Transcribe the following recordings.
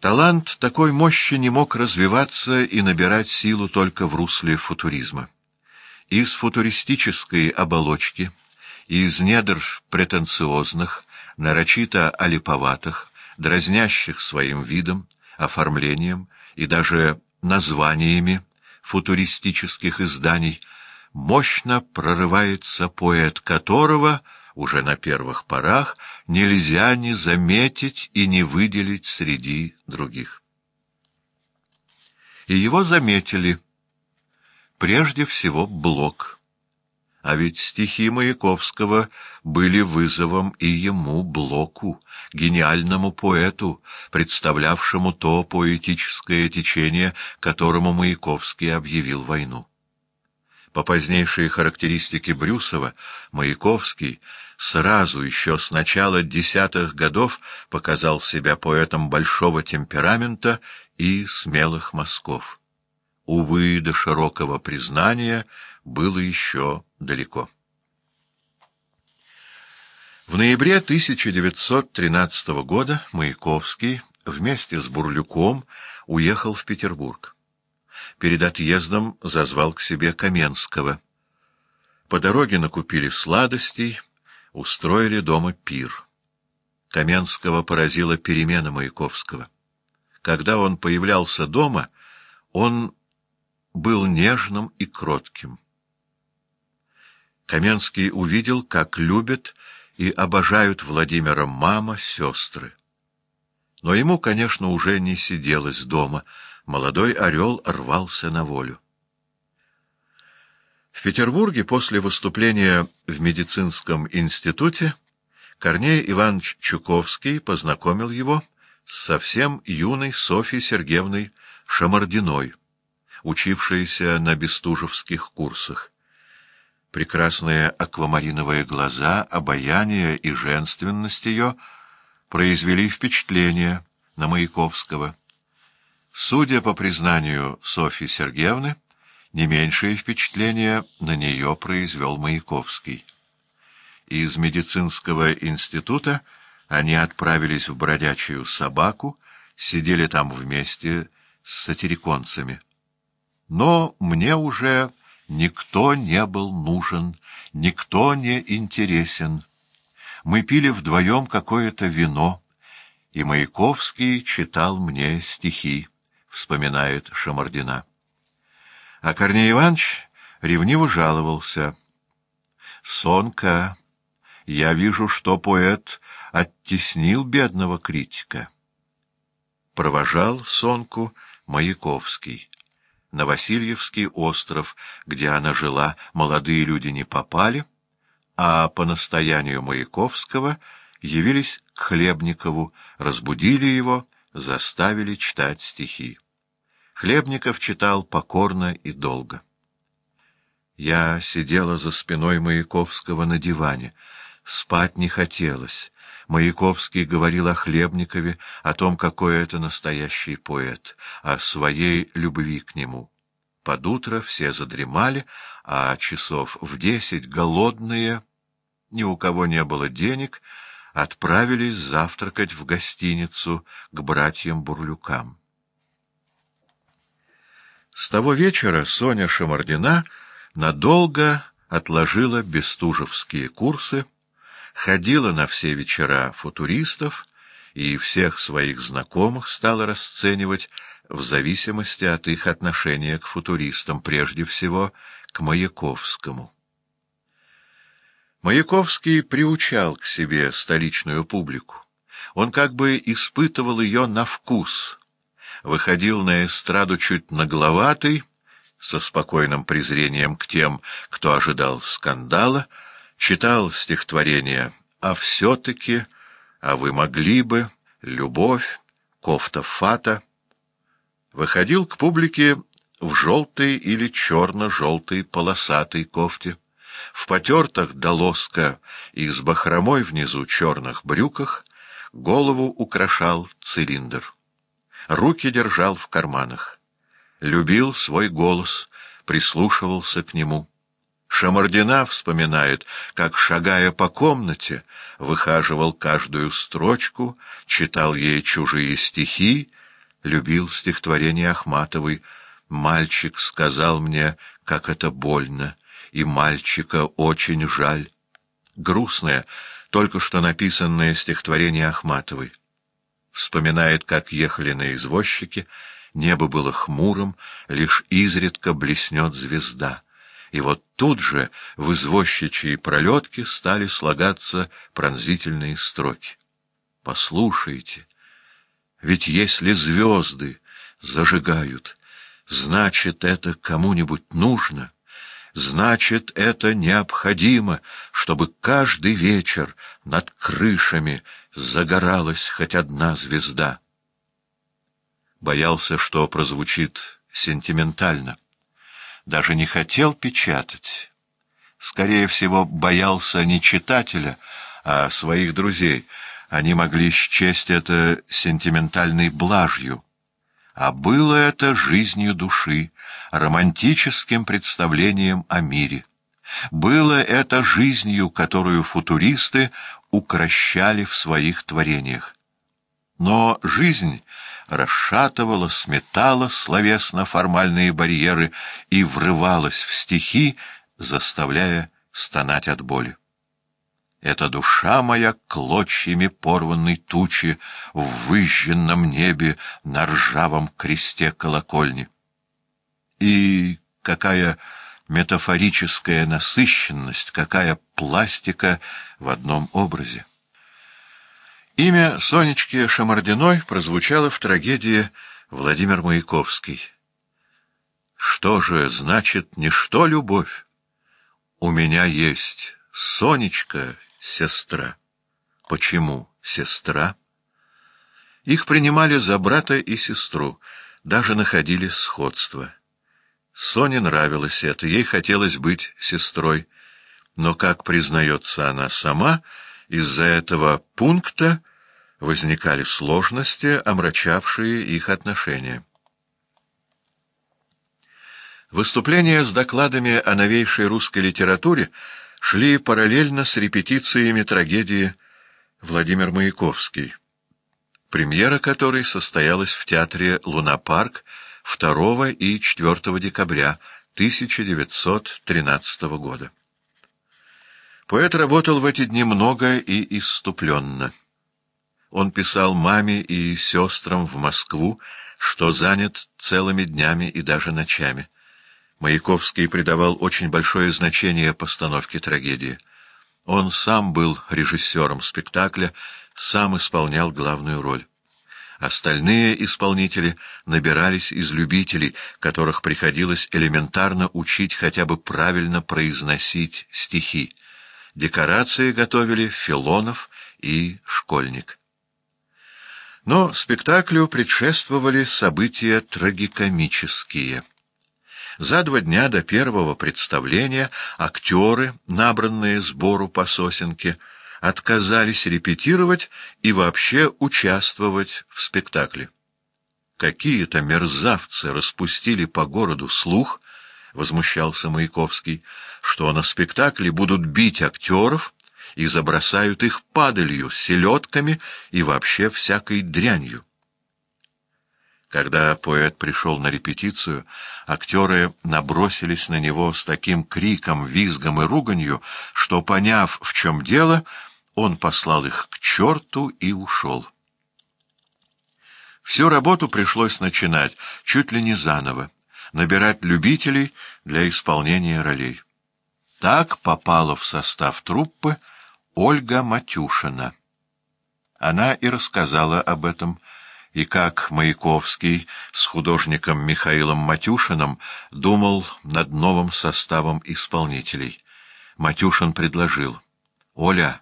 Талант такой мощи не мог развиваться и набирать силу только в русле футуризма. Из футуристической оболочки, из недр претенциозных, нарочито олиповатых, дразнящих своим видом, оформлением и даже названиями футуристических изданий, мощно прорывается поэт, которого уже на первых порах нельзя не заметить и не выделить среди других. И его заметили прежде всего Блок. А ведь стихи Маяковского были вызовом и ему, Блоку, гениальному поэту, представлявшему то поэтическое течение, которому Маяковский объявил войну. По позднейшей характеристике Брюсова, Маяковский сразу еще с начала десятых годов показал себя поэтом большого темперамента и смелых мазков. Увы, до широкого признания было еще далеко. В ноябре 1913 года Маяковский вместе с Бурлюком уехал в Петербург. Перед отъездом зазвал к себе Каменского. По дороге накупили сладостей, устроили дома пир. Каменского поразила перемена Маяковского. Когда он появлялся дома, он был нежным и кротким. Каменский увидел, как любят и обожают Владимира мама, сестры. Но ему, конечно, уже не сиделось дома. Молодой орел рвался на волю. В Петербурге после выступления в медицинском институте Корней Иванович Чуковский познакомил его с совсем юной Софьей Сергеевной Шамардиной, учившейся на бестужевских курсах. Прекрасные аквамариновые глаза, обаяние и женственность ее произвели впечатление на Маяковского. Судя по признанию Софьи Сергеевны, не меньшее впечатление на нее произвел Маяковский. Из медицинского института они отправились в бродячую собаку, сидели там вместе с сатириконцами. Но мне уже Никто не был нужен, никто не интересен. Мы пили вдвоем какое-то вино, и Маяковский читал мне стихи, вспоминает Шамардина. А Корней Иванович ревниво жаловался. «Сонка, я вижу, что поэт оттеснил бедного критика». Провожал Сонку Маяковский. На Васильевский остров, где она жила, молодые люди не попали, а по настоянию Маяковского явились к Хлебникову, разбудили его, заставили читать стихи. Хлебников читал покорно и долго. Я сидела за спиной Маяковского на диване. Спать не хотелось. Маяковский говорил о Хлебникове, о том, какой это настоящий поэт, о своей любви к нему. Под утро все задремали, а часов в десять голодные, ни у кого не было денег, отправились завтракать в гостиницу к братьям-бурлюкам. С того вечера Соня Шамардина надолго отложила бестужевские курсы, ходила на все вечера футуристов и всех своих знакомых стала расценивать в зависимости от их отношения к футуристам, прежде всего к Маяковскому. Маяковский приучал к себе столичную публику. Он как бы испытывал ее на вкус, выходил на эстраду чуть нагловатый, со спокойным презрением к тем, кто ожидал скандала, читал стихотворения «А все-таки», «А вы могли бы», «Любовь», «Кофта фата», выходил к публике в желтой или черно-желтой полосатой кофте, в потертых до лоска и с бахромой внизу черных брюках, голову украшал цилиндр. Руки держал в карманах. Любил свой голос, прислушивался к нему. Шамардина вспоминает, как, шагая по комнате, выхаживал каждую строчку, читал ей чужие стихи, любил стихотворение Ахматовой «Мальчик сказал мне, как это больно, и мальчика очень жаль». Грустное, только что написанное стихотворение Ахматовой. Вспоминает, как ехали на извозчике, небо было хмурым, лишь изредка блеснет звезда. И вот тут же в извозчичьей пролетке стали слагаться пронзительные строки. Послушайте, ведь если звезды зажигают, значит, это кому-нибудь нужно, значит, это необходимо, чтобы каждый вечер над крышами загоралась хоть одна звезда. Боялся, что прозвучит сентиментально. Даже не хотел печатать. Скорее всего, боялся не читателя, а своих друзей. Они могли счесть это сентиментальной блажью. А было это жизнью души, романтическим представлением о мире. Было это жизнью, которую футуристы укращали в своих творениях. Но жизнь расшатывала, сметала словесно-формальные барьеры и врывалась в стихи, заставляя стонать от боли. Эта душа моя клочьями порванной тучи в выжженном небе на ржавом кресте колокольни. И какая метафорическая насыщенность, какая пластика в одном образе. Имя Сонечки Шамардиной прозвучало в трагедии «Владимир Маяковский». Что же значит не что любовь? У меня есть Сонечка, сестра. Почему сестра? Их принимали за брата и сестру, даже находили сходство. Соне нравилось это, ей хотелось быть сестрой. Но, как признается она сама, из-за этого пункта возникали сложности, омрачавшие их отношения. Выступления с докладами о новейшей русской литературе шли параллельно с репетициями трагедии «Владимир Маяковский», премьера которой состоялась в театре «Лунапарк» 2 и 4 декабря 1913 года. Поэт работал в эти дни много и иступленно. Он писал маме и сестрам в Москву, что занят целыми днями и даже ночами. Маяковский придавал очень большое значение постановке трагедии. Он сам был режиссером спектакля, сам исполнял главную роль. Остальные исполнители набирались из любителей, которых приходилось элементарно учить хотя бы правильно произносить стихи. Декорации готовили Филонов и Школьник. Но спектаклю предшествовали события трагикомические. За два дня до первого представления актеры, набранные сбору по сосенке, отказались репетировать и вообще участвовать в спектакле. Какие-то мерзавцы распустили по городу слух, — возмущался Маяковский, — что на спектакле будут бить актеров, и забросают их падалью, селедками и вообще всякой дрянью. Когда поэт пришел на репетицию, актеры набросились на него с таким криком, визгом и руганью, что, поняв, в чем дело, он послал их к черту и ушел. Всю работу пришлось начинать чуть ли не заново, набирать любителей для исполнения ролей. Так попала в состав труппы Ольга Матюшина. Она и рассказала об этом, и как Маяковский с художником Михаилом Матюшиным думал над новым составом исполнителей. Матюшин предложил. — Оля,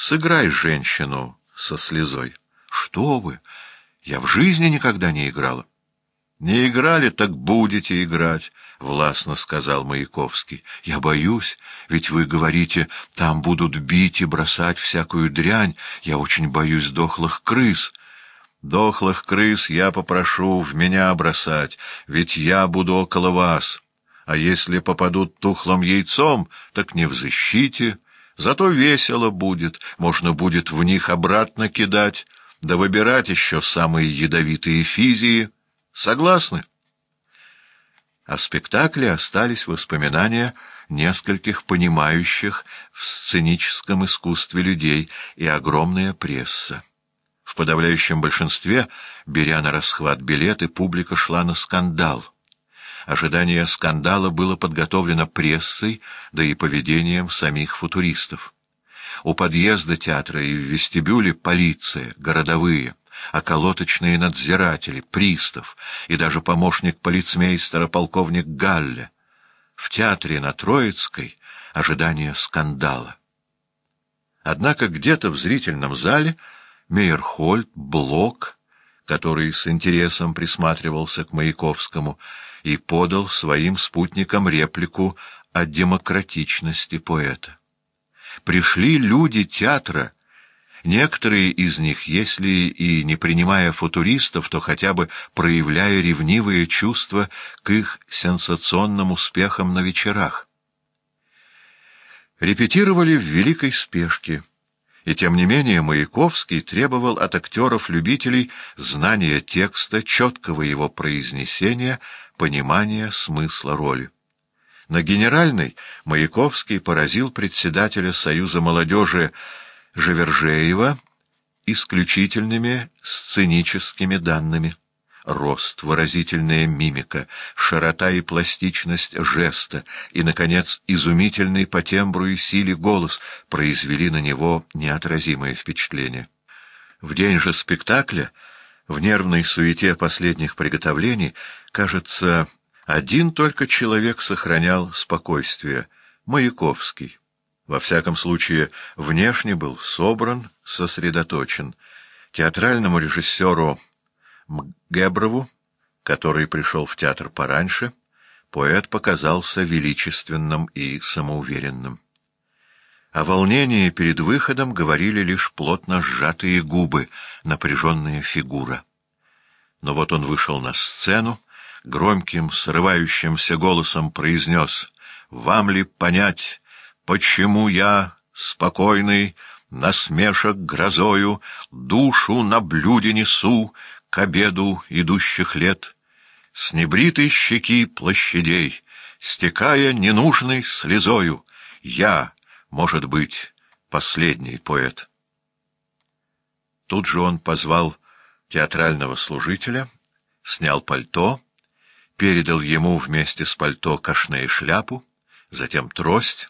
сыграй женщину со слезой. — Что вы? Я в жизни никогда не играла. — Не играли, так будете играть. — властно сказал Маяковский. — Я боюсь, ведь вы говорите, там будут бить и бросать всякую дрянь. Я очень боюсь дохлых крыс. Дохлых крыс я попрошу в меня бросать, ведь я буду около вас. А если попадут тухлым яйцом, так не в защите. Зато весело будет, можно будет в них обратно кидать. да выбирать еще самые ядовитые физии. Согласны? А в спектакле остались воспоминания нескольких понимающих в сценическом искусстве людей и огромная пресса. В подавляющем большинстве, беря на расхват билеты, публика шла на скандал. Ожидание скандала было подготовлено прессой, да и поведением самих футуристов. У подъезда театра и в вестибюле полиция, городовые, околоточные надзиратели, пристав и даже помощник полицмейстера полковник Галля. В театре на Троицкой ожидание скандала. Однако где-то в зрительном зале Мейерхольд, Блок, который с интересом присматривался к Маяковскому, и подал своим спутникам реплику о демократичности поэта. Пришли люди театра, некоторые из них, если и не принимая футуристов, то хотя бы проявляя ревнивые чувства к их сенсационным успехам на вечерах. Репетировали в великой спешке, и тем не менее Маяковский требовал от актеров-любителей знания текста, четкого его произнесения, понимания смысла роли. На генеральной Маяковский поразил председателя Союза молодежи Живержеева исключительными сценическими данными. Рост, выразительная мимика, широта и пластичность жеста и, наконец, изумительный по тембру и силе голос произвели на него неотразимое впечатление. В день же спектакля, в нервной суете последних приготовлений, кажется, один только человек сохранял спокойствие — Маяковский. Во всяком случае, внешне был собран, сосредоточен. Театральному режиссеру Геброву, который пришел в театр пораньше, поэт показался величественным и самоуверенным. О волнении перед выходом говорили лишь плотно сжатые губы, напряженная фигура. Но вот он вышел на сцену, громким, срывающимся голосом произнес «Вам ли понять, почему я, спокойный, насмешек грозою, душу на блюде несу к обеду идущих лет, с небритой щеки площадей, стекая ненужной слезою, я, может быть, последний поэт». Тут же он позвал театрального служителя, снял пальто, передал ему вместе с пальто кашне и шляпу, затем трость,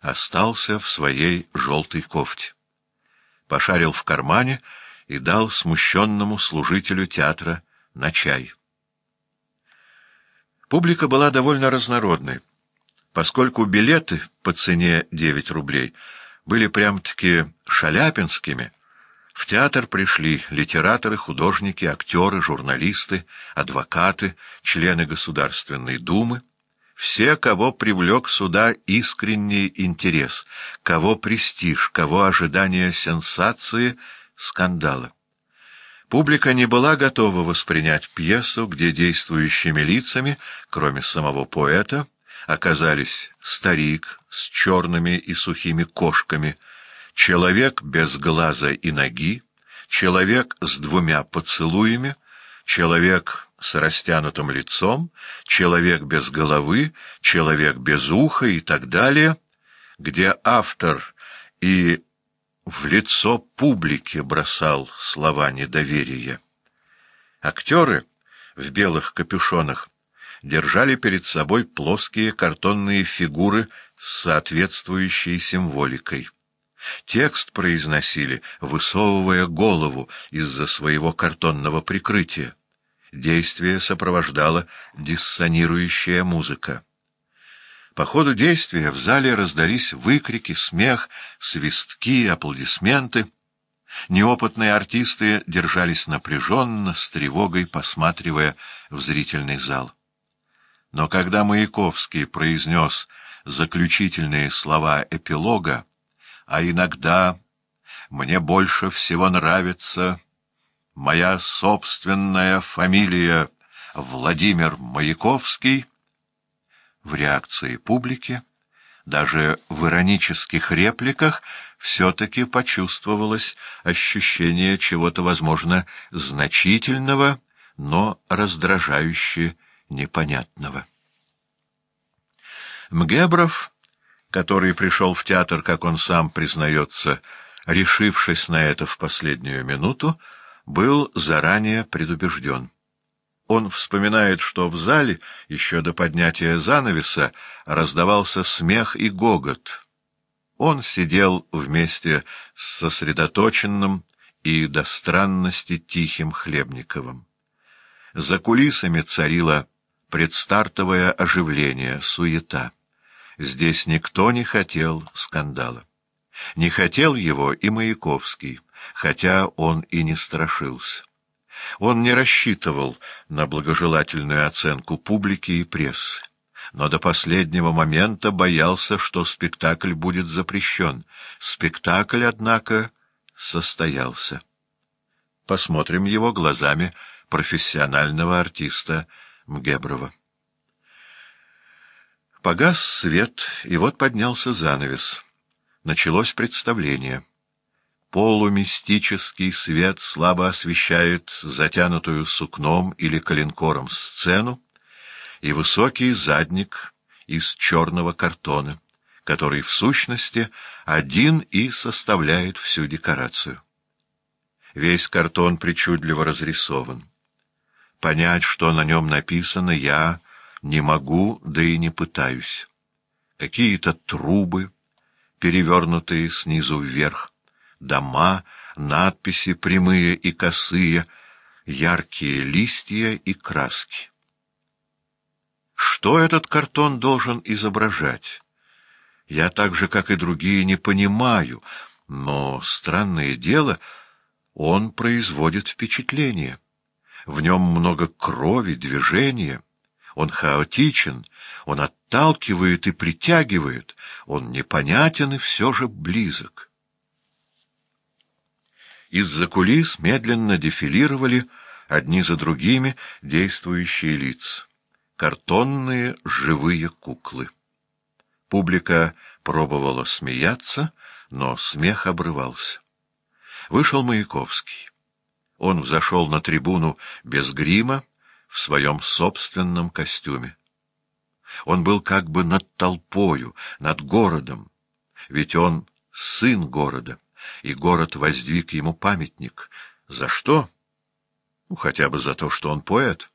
остался в своей желтой кофте. Пошарил в кармане и дал смущенному служителю театра на чай. Публика была довольно разнородной, поскольку билеты по цене 9 рублей были прям-таки шаляпинскими — в театр пришли литераторы, художники, актеры, журналисты, адвокаты, члены Государственной Думы, все, кого привлек сюда искренний интерес, кого престиж, кого ожидание сенсации, скандала. Публика не была готова воспринять пьесу, где действующими лицами, кроме самого поэта, оказались старик с черными и сухими кошками — человек без глаза и ноги, человек с двумя поцелуями, человек с растянутым лицом, человек без головы, человек без уха и так далее, где автор и в лицо публике бросал слова недоверия. Актеры в белых капюшонах держали перед собой плоские картонные фигуры с соответствующей символикой. Текст произносили, высовывая голову из-за своего картонного прикрытия. Действие сопровождала диссонирующая музыка. По ходу действия в зале раздались выкрики, смех, свистки, аплодисменты. Неопытные артисты держались напряженно, с тревогой посматривая в зрительный зал. Но когда Маяковский произнес заключительные слова эпилога, а иногда мне больше всего нравится моя собственная фамилия Владимир Маяковский. В реакции публики, даже в иронических репликах, все-таки почувствовалось ощущение чего-то, возможно, значительного, но раздражающе непонятного. Мгебров, который пришел в театр, как он сам признается, решившись на это в последнюю минуту, был заранее предубежден. Он вспоминает, что в зале, еще до поднятия занавеса, раздавался смех и гогот. Он сидел вместе с сосредоточенным и до странности тихим Хлебниковым. За кулисами царило предстартовое оживление, суета. Здесь никто не хотел скандала. Не хотел его и Маяковский, хотя он и не страшился. Он не рассчитывал на благожелательную оценку публики и прессы, но до последнего момента боялся, что спектакль будет запрещен. Спектакль, однако, состоялся. Посмотрим его глазами профессионального артиста Мгеброва. Погас свет, и вот поднялся занавес. Началось представление. Полумистический свет слабо освещает затянутую сукном или коленкором сцену и высокий задник из черного картона, который в сущности один и составляет всю декорацию. Весь картон причудливо разрисован. Понять, что на нем написано, я не могу, да и не пытаюсь. Какие-то трубы, перевернутые снизу вверх, дома, надписи прямые и косые, яркие листья и краски. Что этот картон должен изображать? Я так же, как и другие, не понимаю, но, странное дело, он производит впечатление. В нем много крови, движения. Он хаотичен, он отталкивает и притягивает, он непонятен и все же близок. Из-за кулис медленно дефилировали одни за другими действующие лица. Картонные живые куклы. Публика пробовала смеяться, но смех обрывался. Вышел Маяковский. Он взошел на трибуну без грима, в своем собственном костюме. Он был как бы над толпою, над городом, ведь он сын города, и город воздвиг ему памятник. За что? Ну, хотя бы за то, что он поэт.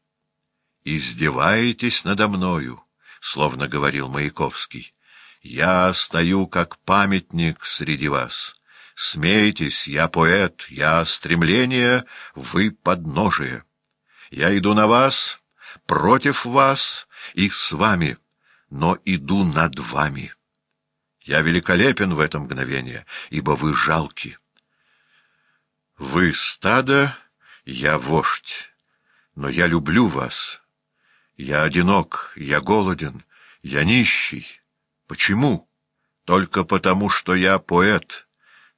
«Издеваетесь надо мною», — словно говорил Маяковский. «Я стою как памятник среди вас. Смейтесь, я поэт, я стремление, вы подножие». Я иду на вас, против вас и с вами, но иду над вами. Я великолепен в это мгновение, ибо вы жалки. Вы стадо, я вождь, но я люблю вас. Я одинок, я голоден, я нищий. Почему? Только потому, что я поэт,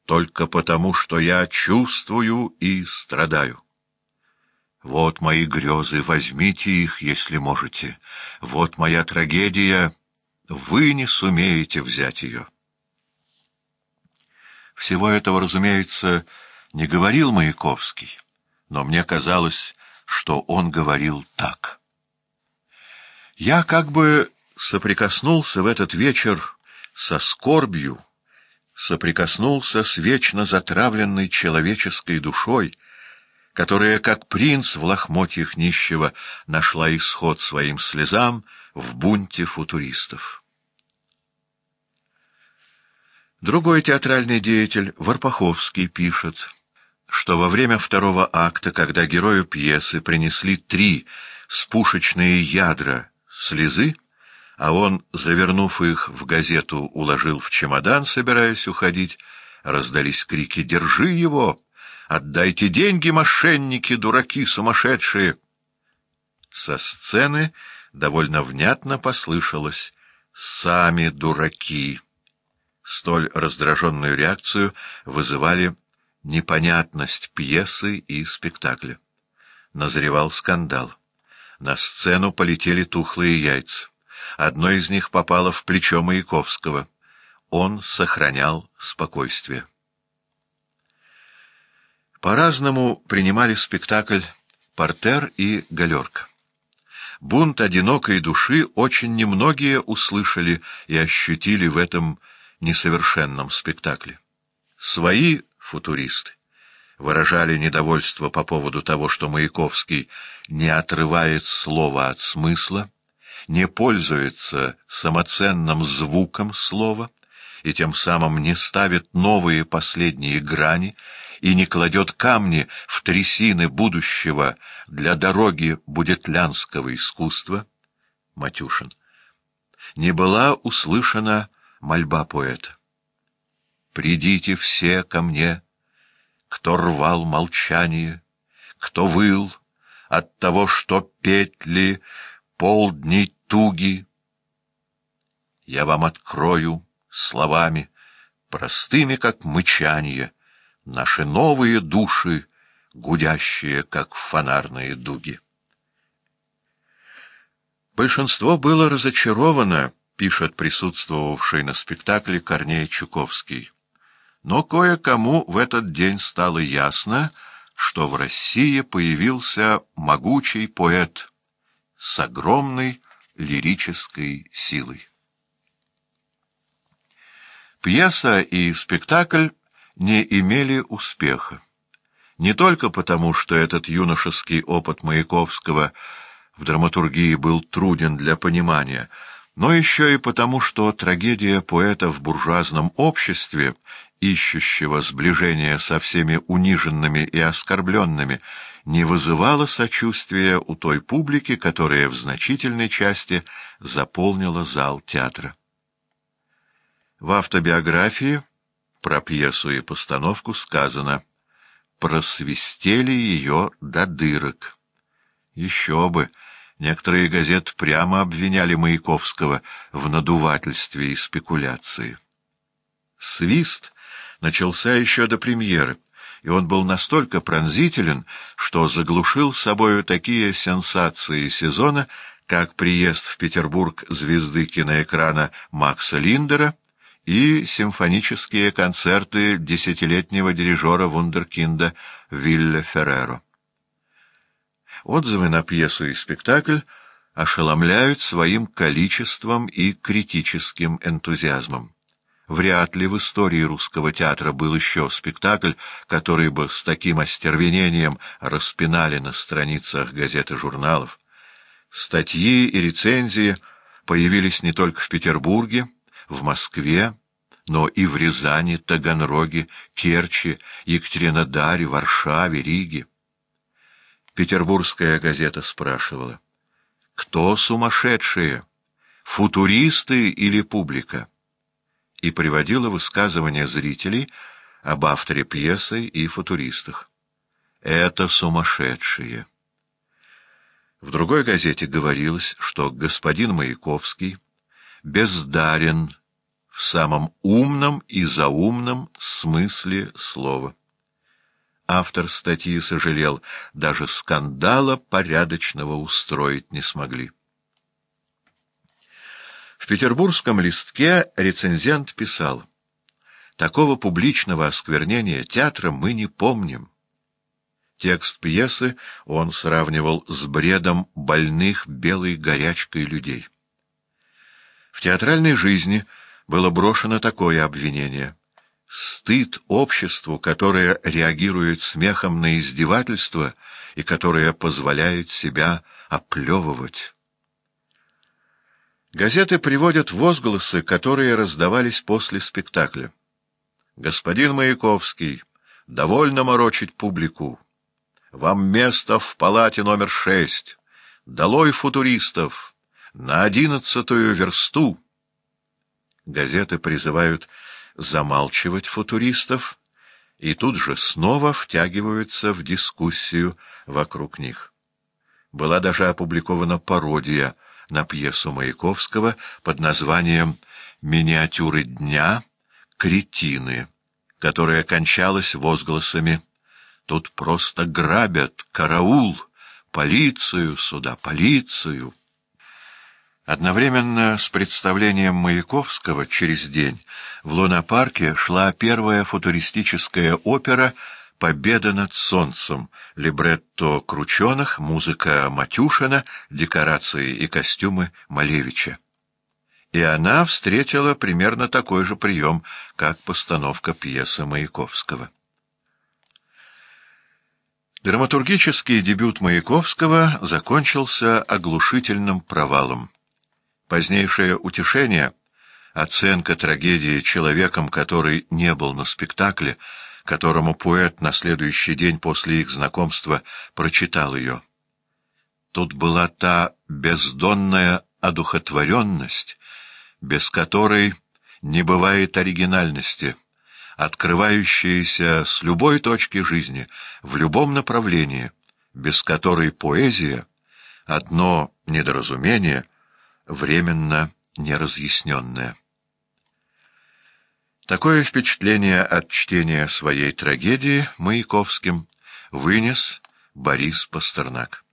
только потому, что я чувствую и страдаю. Вот мои грезы, возьмите их, если можете. Вот моя трагедия, вы не сумеете взять ее. Всего этого, разумеется, не говорил Маяковский, но мне казалось, что он говорил так. Я как бы соприкоснулся в этот вечер со скорбью, соприкоснулся с вечно затравленной человеческой душой, которая, как принц в лохмотьях нищего, нашла исход своим слезам в бунте футуристов. Другой театральный деятель, Варпаховский, пишет, что во время второго акта, когда герою пьесы принесли три спушечные ядра слезы, а он, завернув их в газету, уложил в чемодан, собираясь уходить, раздались крики «Держи его!» Отдайте деньги, мошенники, дураки сумасшедшие!» Со сцены довольно внятно послышалось «Сами дураки!» Столь раздраженную реакцию вызывали непонятность пьесы и спектакля. Назревал скандал. На сцену полетели тухлые яйца. Одно из них попало в плечо Маяковского. он сохранял спокойствие. По-разному принимали спектакль «Портер» и «Галерка». Бунт одинокой души очень немногие услышали и ощутили в этом несовершенном спектакле. Свои футуристы выражали недовольство по поводу того, что Маяковский не отрывает слова от смысла, не пользуется самоценным звуком слова и тем самым не ставит новые последние грани и не кладет камни в трясины будущего для дороги будетлянского искусства, Матюшин, не была услышана мольба поэта. «Придите все ко мне, кто рвал молчание, кто выл от того, что петли полдни туги. Я вам открою словами, простыми, как мычание, наши новые души, гудящие, как фонарные дуги. Большинство было разочаровано, пишет присутствовавший на спектакле Корней Чуковский. Но кое-кому в этот день стало ясно, что в России появился могучий поэт с огромной лирической силой. Пьеса и спектакль не имели успеха. Не только потому, что этот юношеский опыт Маяковского в драматургии был труден для понимания, но еще и потому, что трагедия поэта в буржуазном обществе, ищущего сближения со всеми униженными и оскорбленными, не вызывала сочувствия у той публики, которая в значительной части заполнила зал театра. В автобиографии про пьесу и постановку сказано «просвистели ее до дырок». Еще бы! Некоторые газеты прямо обвиняли Маяковского в надувательстве и спекуляции. Свист начался еще до премьеры, и он был настолько пронзителен, что заглушил собою такие сенсации сезона, как приезд в Петербург звезды киноэкрана Макса Линдера и симфонические концерты десятилетнего дирижера вундеркинда Вилле Ферреро. Отзывы на пьесу и спектакль ошеломляют своим количеством и критическим энтузиазмом. Вряд ли в истории русского театра был еще спектакль, который бы с таким остервенением распинали на страницах газет и журналов. Статьи и рецензии появились не только в Петербурге, в Москве, но и в Рязани, Таганроге, Керчи, Екатеринодаре, Варшаве, Риге. Петербургская газета спрашивала, кто сумасшедшие, футуристы или публика? И приводила высказывания зрителей об авторе пьесы и футуристах. Это сумасшедшие. В другой газете говорилось, что господин Маяковский бездарен в самом умном и заумном смысле слова. Автор статьи сожалел, даже скандала порядочного устроить не смогли. В петербургском листке рецензент писал, «Такого публичного осквернения театра мы не помним». Текст пьесы он сравнивал с бредом больных белой горячкой людей. В театральной жизни было брошено такое обвинение — стыд обществу, которое реагирует смехом на издевательство и которое позволяет себя оплевывать. Газеты приводят возгласы, которые раздавались после спектакля. «Господин Маяковский, довольно морочить публику. Вам место в палате номер шесть. Долой футуристов! На одиннадцатую версту!» Газеты призывают замалчивать футуристов и тут же снова втягиваются в дискуссию вокруг них. Была даже опубликована пародия на пьесу Маяковского под названием «Миниатюры дня. Кретины», которая кончалась возгласами «Тут просто грабят! Караул! Полицию сюда! Полицию!» Одновременно с представлением Маяковского через день в Лунопарке шла первая футуристическая опера «Победа над солнцем», либретто Крученых, музыка Матюшина, декорации и костюмы Малевича. И она встретила примерно такой же прием, как постановка пьесы Маяковского. Драматургический дебют Маяковского закончился оглушительным провалом. Позднейшее утешение, оценка трагедии человеком, который не был на спектакле, которому поэт на следующий день после их знакомства прочитал ее. Тут была та бездонная одухотворенность, без которой не бывает оригинальности, открывающаяся с любой точки жизни, в любом направлении, без которой поэзия — одно недоразумение — временно неразъясненное. Такое впечатление от чтения своей трагедии Маяковским вынес Борис Пастернак.